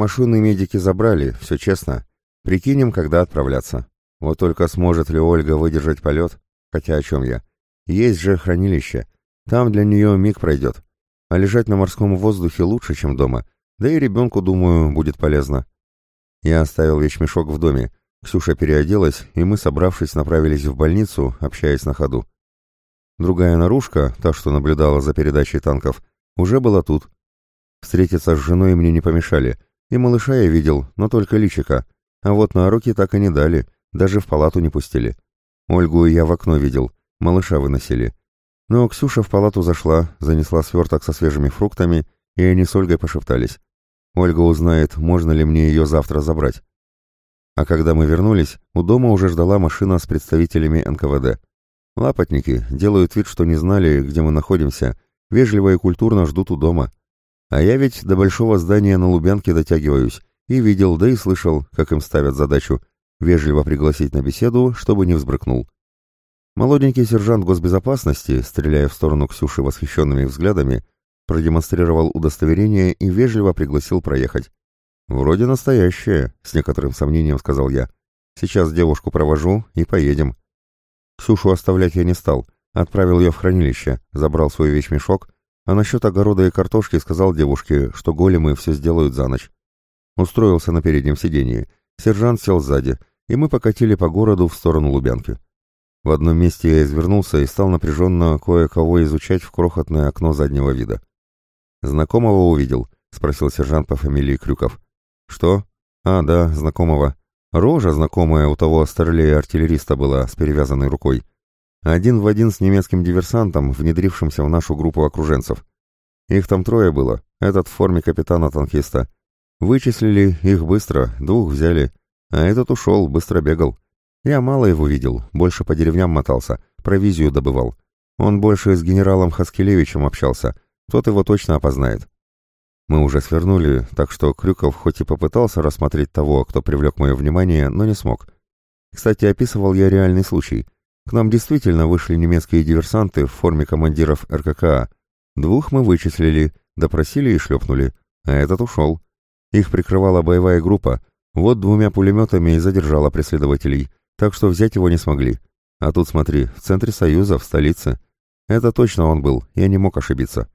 машины медики забрали, все честно. Прикинем, когда отправляться. Вот только сможет ли Ольга выдержать полет? Хотя о чем я? Есть же хранилище. Там для нее миг пройдет. А лежать на морском воздухе лучше, чем дома. Да и ребенку, думаю, будет полезно. Я оставил вещмешок в доме. Ксюша переоделась, и мы, собравшись, направились в больницу, общаясь на ходу. Другая наружка, та, что наблюдала за передачей танков, уже была тут. Встретиться с женой мне не помешали, и малыша я видел, но только личика, а вот на руки так и не дали, даже в палату не пустили. Ольгу я в окно видел, малыша выносили. Но Ксюша в палату зашла, занесла сверток со свежими фруктами, и они с Ольгой пошептались. Ольга узнает, можно ли мне ее завтра забрать. А когда мы вернулись, у дома уже ждала машина с представителями НКВД. Лапотники делают вид, что не знали, где мы находимся, вежливо и культурно ждут у дома. А я ведь до большого здания на Лубянке дотягиваюсь, и видел, да и слышал, как им ставят задачу вежливо пригласить на беседу, чтобы не взбрыкнул. Молоденький сержант госбезопасности, стреляя в сторону Ксюши восхищенными взглядами, продемонстрировал удостоверение и вежливо пригласил проехать. «Вроде настоящее», — с некоторым сомнением сказал я. «Сейчас девушку провожу и поедем». Ксюшу оставлять я не стал, отправил ее в хранилище, забрал свой вещмешок, а насчет огорода и картошки сказал девушке, что големы все сделают за ночь. Устроился на переднем сидении. Сержант сел сзади, и мы покатили по городу в сторону Лубянки. В одном месте я извернулся и стал напряженно кое-кого изучать в крохотное окно заднего вида. «Знакомого увидел?» — спросил сержант по фамилии Крюков. «Что? А, да, знакомого. Рожа знакомая у того старлея-артиллериста была с перевязанной рукой. Один в один с немецким диверсантом, внедрившимся в нашу группу окруженцев. Их там трое было, этот в форме капитана-танкиста. Вычислили их быстро, двух взяли, а этот ушел, быстро бегал. Я мало его видел, больше по деревням мотался, провизию добывал. Он больше с генералом Хаскелевичем общался, тот его точно опознает. Мы уже свернули, так что Крюков хоть и попытался рассмотреть того, кто привлек мое внимание, но не смог. Кстати, описывал я реальный случай. К нам действительно вышли немецкие диверсанты в форме командиров РККА. Двух мы вычислили, допросили и шлепнули, а этот ушел. Их прикрывала боевая группа, вот двумя пулеметами и задержала преследователей, так что взять его не смогли. А тут смотри, в центре Союза, в столице. Это точно он был, я не мог ошибиться.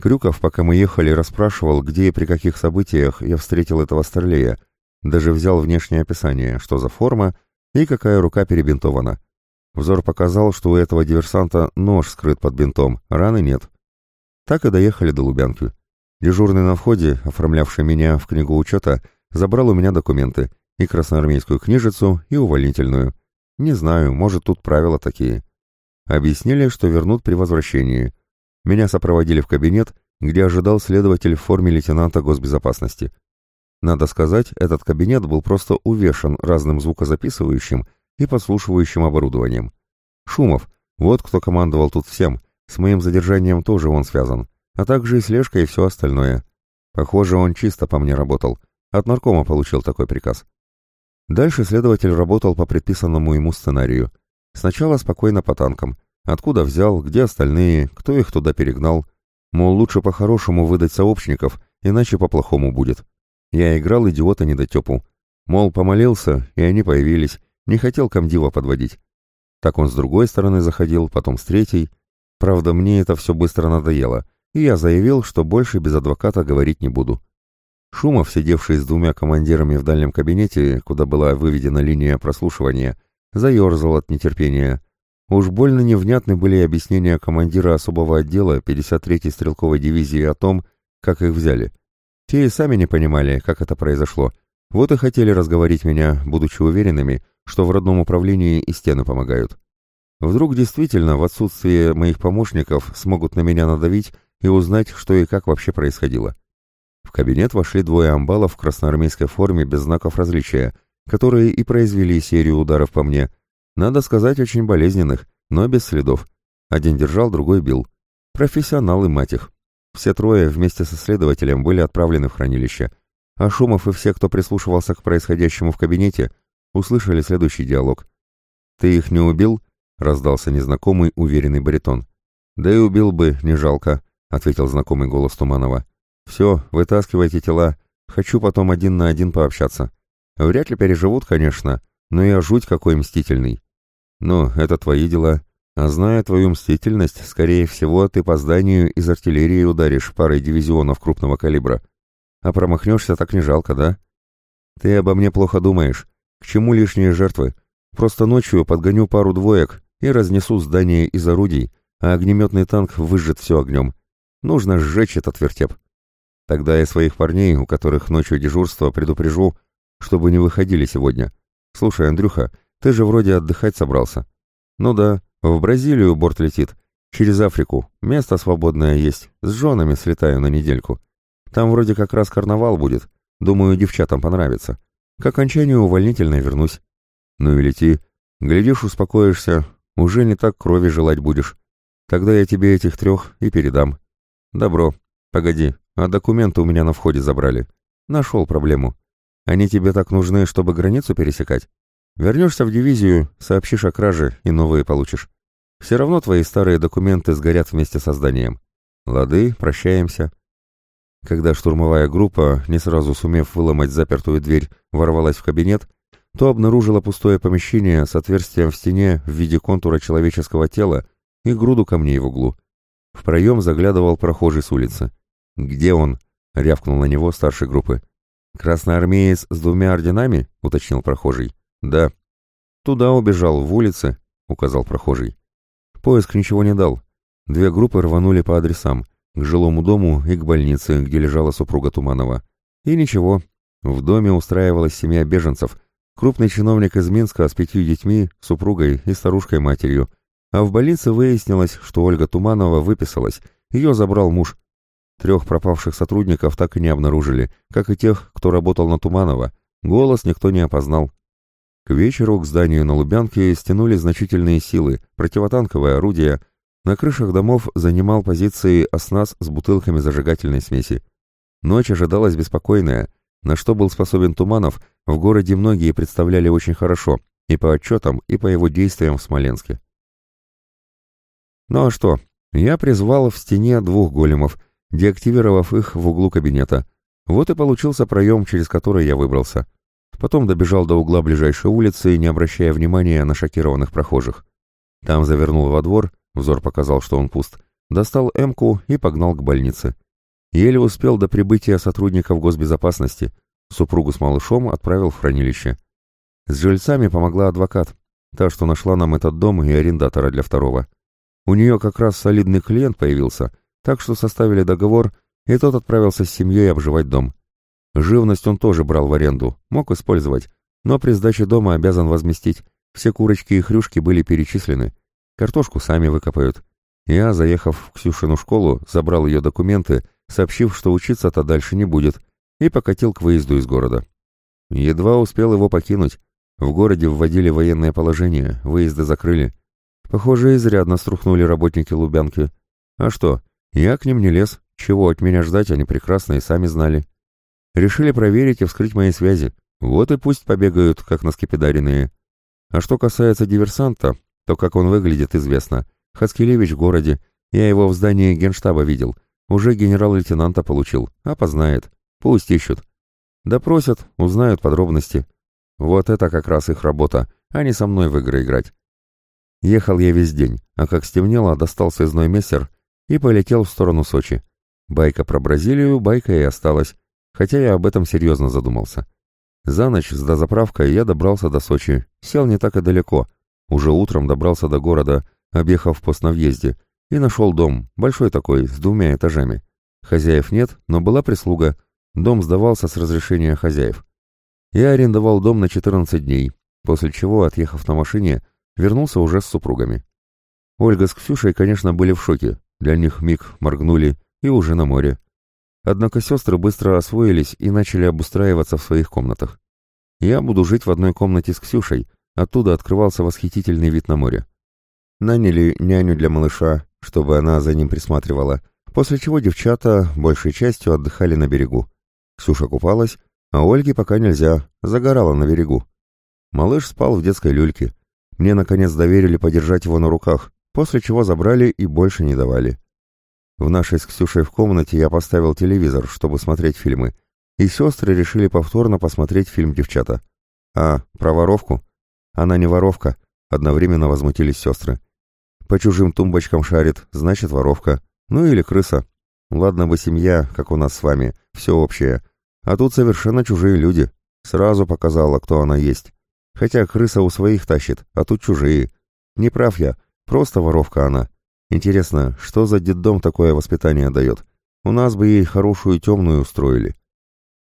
Крюков, пока мы ехали, расспрашивал, где и при каких событиях я встретил этого старлея. Даже взял внешнее описание, что за форма и какая рука перебинтована. Взор показал, что у этого диверсанта нож скрыт под бинтом, раны нет. Так и доехали до Лубянки. Дежурный на входе, оформлявший меня в книгу учета, забрал у меня документы, и красноармейскую книжицу, и увольнительную. Не знаю, может, тут правила такие. Объяснили, что вернут при возвращении. Меня сопроводили в кабинет, где ожидал следователь в форме лейтенанта госбезопасности. Надо сказать, этот кабинет был просто увешан разным звукозаписывающим и подслушивающим оборудованием. Шумов, вот кто командовал тут всем, с моим задержанием тоже он связан а также и слежка и все остальное. Похоже, он чисто по мне работал. От наркома получил такой приказ. Дальше следователь работал по предписанному ему сценарию. Сначала спокойно по танкам. Откуда взял, где остальные, кто их туда перегнал. Мол, лучше по-хорошему выдать сообщников, иначе по-плохому будет. Я играл идиота недотепу. Мол, помолился, и они появились. Не хотел комдива подводить. Так он с другой стороны заходил, потом с третьей. Правда, мне это все быстро надоело и я заявил, что больше без адвоката говорить не буду. Шумов, сидевший с двумя командирами в дальнем кабинете, куда была выведена линия прослушивания, заерзал от нетерпения. Уж больно невнятны были объяснения командира особого отдела 53-й стрелковой дивизии о том, как их взяли. Те и сами не понимали, как это произошло. Вот и хотели разговорить меня, будучи уверенными, что в родном управлении и стены помогают. Вдруг действительно в отсутствие моих помощников смогут на меня надавить и узнать, что и как вообще происходило. В кабинет вошли двое амбалов в красноармейской форме без знаков различия, которые и произвели серию ударов по мне. Надо сказать, очень болезненных, но без следов. Один держал, другой бил. Профессионалы, мать их. Все трое вместе со следователем были отправлены в хранилище. А Шумов и все, кто прислушивался к происходящему в кабинете, услышали следующий диалог. «Ты их не убил?» — раздался незнакомый уверенный баритон. «Да и убил бы, не жалко», ответил знакомый голос Туманова. «Все, вытаскивайте тела. Хочу потом один на один пообщаться. Вряд ли переживут, конечно, но я жуть какой мстительный. Ну, это твои дела. А зная твою мстительность, скорее всего, ты по зданию из артиллерии ударишь парой дивизионов крупного калибра. А промахнешься так не жалко, да? Ты обо мне плохо думаешь. Чему лишние жертвы? Просто ночью подгоню пару двоек и разнесу здание из орудий, а огнеметный танк выжжет все огнем. Нужно сжечь этот вертеп. Тогда я своих парней, у которых ночью дежурство, предупрежу, чтобы не выходили сегодня. Слушай, Андрюха, ты же вроде отдыхать собрался. Ну да, в Бразилию борт летит. Через Африку. Место свободное есть. С женами слетаю на недельку. Там вроде как раз карнавал будет. Думаю, девчатам понравится. К окончанию увольнительной вернусь. Ну и лети. Глядишь, успокоишься. Уже не так крови желать будешь. Тогда я тебе этих трех и передам. Добро. Погоди, а документы у меня на входе забрали. Нашел проблему. Они тебе так нужны, чтобы границу пересекать? Вернешься в дивизию, сообщишь о краже и новые получишь. Все равно твои старые документы сгорят вместе со зданием. Лады, прощаемся. Когда штурмовая группа, не сразу сумев выломать запертую дверь, ворвалась в кабинет, то обнаружила пустое помещение с отверстием в стене в виде контура человеческого тела и груду камней в углу. В проем заглядывал прохожий с улицы. «Где он?» — рявкнул на него старший группы. «Красноармеец с двумя орденами?» — уточнил прохожий. «Да». «Туда убежал, в улице», — указал прохожий. Поиск ничего не дал. Две группы рванули по адресам, к жилому дому и к больнице, где лежала супруга Туманова. И ничего, в доме устраивалась семья беженцев, крупный чиновник из Минска с пятью детьми, супругой и старушкой-матерью, а в больнице выяснилось, что Ольга Туманова выписалась, ее забрал муж. Трех пропавших сотрудников так и не обнаружили, как и тех, кто работал на Туманова. Голос никто не опознал. К вечеру к зданию на Лубянке стянули значительные силы, противотанковое орудие. На крышах домов занимал позиции оснас с бутылками зажигательной смеси. Ночь ожидалась беспокойная. На что был способен Туманов, в городе многие представляли очень хорошо, и по отчетам, и по его действиям в Смоленске. Ну а что? Я призвал в стене двух големов, деактивировав их в углу кабинета. Вот и получился проем, через который я выбрался. Потом добежал до угла ближайшей улицы, не обращая внимания на шокированных прохожих. Там завернул во двор, взор показал, что он пуст, достал эмку и погнал к больнице. Еле успел до прибытия сотрудников госбезопасности. Супругу с малышом отправил в хранилище. С жильцами помогла адвокат, та, что нашла нам этот дом и арендатора для второго. У нее как раз солидный клиент появился, так что составили договор, и тот отправился с семьей обживать дом. Живность он тоже брал в аренду, мог использовать, но при сдаче дома обязан возместить. Все курочки и хрюшки были перечислены. Картошку сами выкопают. Я, заехав в Ксюшину школу, забрал ее документы, сообщив, что учиться-то дальше не будет, и покатил к выезду из города. Едва успел его покинуть. В городе вводили военное положение, выезды закрыли. Похоже, изрядно струхнули работники Лубянки. А что, я к ним не лез, чего от меня ждать они прекрасно и сами знали. Решили проверить и вскрыть мои связи. Вот и пусть побегают, как наскепидаренные. А что касается диверсанта, то как он выглядит, известно. Хаскелевич в городе. Я его в здании генштаба видел. Уже генерал-лейтенанта получил. Опознает. Пусть ищут. Допросят, узнают подробности. Вот это как раз их работа, а не со мной в игры играть. Ехал я весь день, а как стемнело, достал связной мессер и полетел в сторону Сочи. Байка про Бразилию, байка и осталась, хотя я об этом серьезно задумался. За ночь с дозаправкой я добрался до Сочи, сел не так и далеко. Уже утром добрался до города, объехав пост на въезде, и нашел дом, большой такой, с двумя этажами. Хозяев нет, но была прислуга. Дом сдавался с разрешения хозяев. Я арендовал дом на 14 дней, после чего, отъехав на машине, вернулся уже с супругами. Ольга с Ксюшей, конечно, были в шоке. Для них миг моргнули и уже на море. Однако сестры быстро освоились и начали обустраиваться в своих комнатах. Я буду жить в одной комнате с Ксюшей, оттуда открывался восхитительный вид на море. Наняли няню для малыша, чтобы она за ним присматривала, после чего девчата большей частью отдыхали на берегу. Ксюша купалась, а Ольге пока нельзя, загорала на берегу. Малыш спал в детской люльке. Мне, наконец, доверили подержать его на руках, после чего забрали и больше не давали. В нашей с Ксюшей в комнате я поставил телевизор, чтобы смотреть фильмы, и сестры решили повторно посмотреть фильм «Девчата». «А, про воровку?» «Она не воровка», — одновременно возмутились сестры. «По чужим тумбочкам шарит, значит, воровка. Ну или крыса. Ладно бы семья, как у нас с вами, все общее. А тут совершенно чужие люди. Сразу показала, кто она есть. Хотя крыса у своих тащит, а тут чужие. Не прав я, просто воровка она. Интересно, что за детдом такое воспитание дает? У нас бы ей хорошую темную устроили».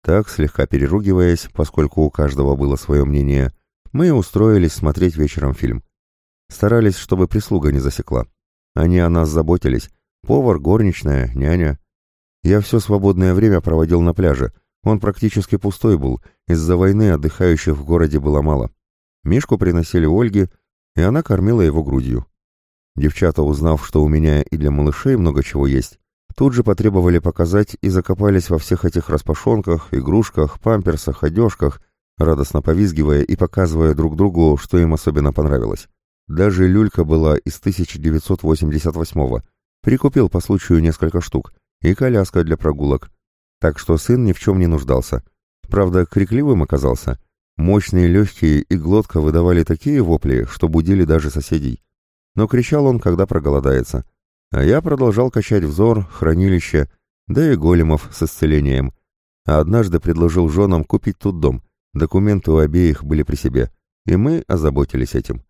Так, слегка переругиваясь, поскольку у каждого было свое мнение, мы устроились смотреть вечером фильм. Старались, чтобы прислуга не засекла. Они о нас заботились. Повар, горничная, няня. Я все свободное время проводил на пляже. Он практически пустой был. Из-за войны отдыхающих в городе было мало. Мишку приносили Ольге, и она кормила его грудью. Девчата, узнав, что у меня и для малышей много чего есть, тут же потребовали показать и закопались во всех этих распашонках, игрушках, памперсах, одежках, радостно повизгивая и показывая друг другу, что им особенно понравилось. Даже люлька была из 1988-го. Прикупил по случаю несколько штук. И коляска для прогулок. Так что сын ни в чем не нуждался. Правда, крикливым оказался. Мощные легкие и глотка выдавали такие вопли, что будили даже соседей. Но кричал он, когда проголодается. А я продолжал качать взор, хранилище, да и големов с исцелением. А однажды предложил женам купить тут дом. Документы у обеих были при себе, и мы озаботились этим.